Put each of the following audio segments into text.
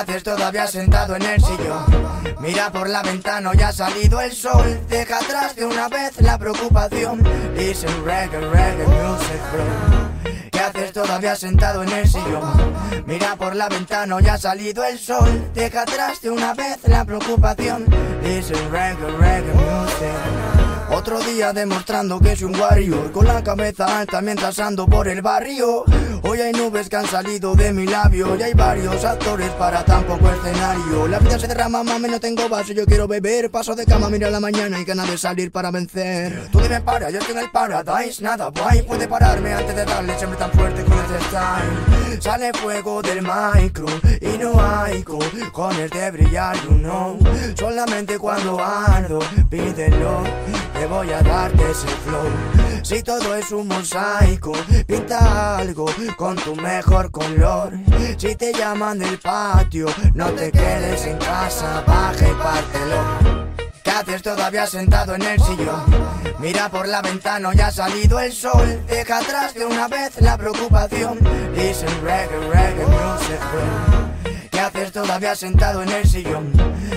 haces todavía sentado en el sillón? Mira por la ventana, ya ha salido el sol. Deja atrás de una vez la preocupación. Listen reggae, reggae music, bro. ¿Qué haces todavía sentado en el sillón? Mira por la ventana, ya ha salido el sol. Deja atrás de una vez la preocupación. Listen reggae, reggae music. Otro día demostrando que soy un warrior Con la cabeza alta mientras ando por el barrio. Hoy hay nubes que han salido de mi labio Y hay varios actores para tan poco escenario. La vida se derrama, mami, no tengo vaso Yo quiero beber, paso de cama, mira la mañana Y ganas de salir para vencer. Tú dime para, yo estoy en el paradise Nada guay. Puede pararme antes de darle Siempre tan fuerte con el style Sale fuego del micro Y no hay cojones de brillar, you know. Solamente cuando ardo, pídelo te voy a darte ese flow. Si todo es un mosaico, pinta algo con tu mejor color. Si te llaman del patio, no te quedes en casa, pártelo. ¿Qué haces todavía sentado en el sillón? Mira por la ventana, ya ha salido el sol. Deja atrás de una vez la preocupación. Listen reggae, reggae music, ¿Qué haces todavía sentado en el sillón?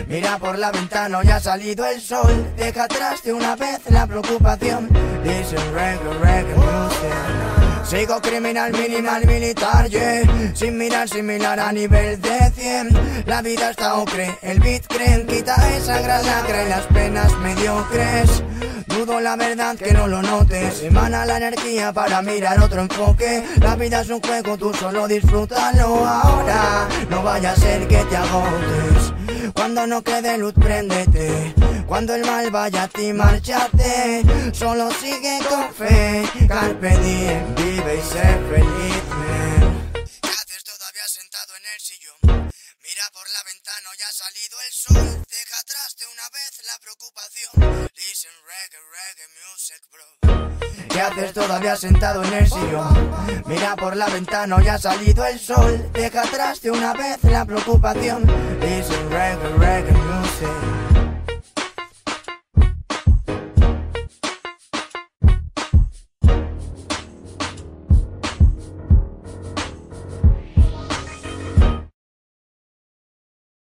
Mira por la ventana, ya ha salido el sol. Deja atrás de una vez la preocupación. Listen reggae, reggae music. Sigo criminal, minimal, militar, yeah. Sin mirar, sin mirar a nivel de 100 La vida está ocre, el beat creen. Quita esa grasa, y las penas mediocres. Dudo la verdad que no lo notes. Emana la energía para mirar otro enfoque. La vida es un juego, tú solo disfrútalo ahora. No vaya a ser que te agotes. Cuando no quede luz, préndete Cuando el mal vaya a ti, marchate Solo sigue con fe. Carpe diem, vive y sé feliz, ¿Qué haces todavía sentado en el sillón? Mira por la ventana, ya ha salido el sol. Deja atrás de una vez la preocupación. Listen reggae, reggae music, bro. ¿Qué haces todavía sentado en el sillón? Mira por la ventana, ya ha salido el sol. Deja atrás de una vez la preocupación. Listen reggae, reggae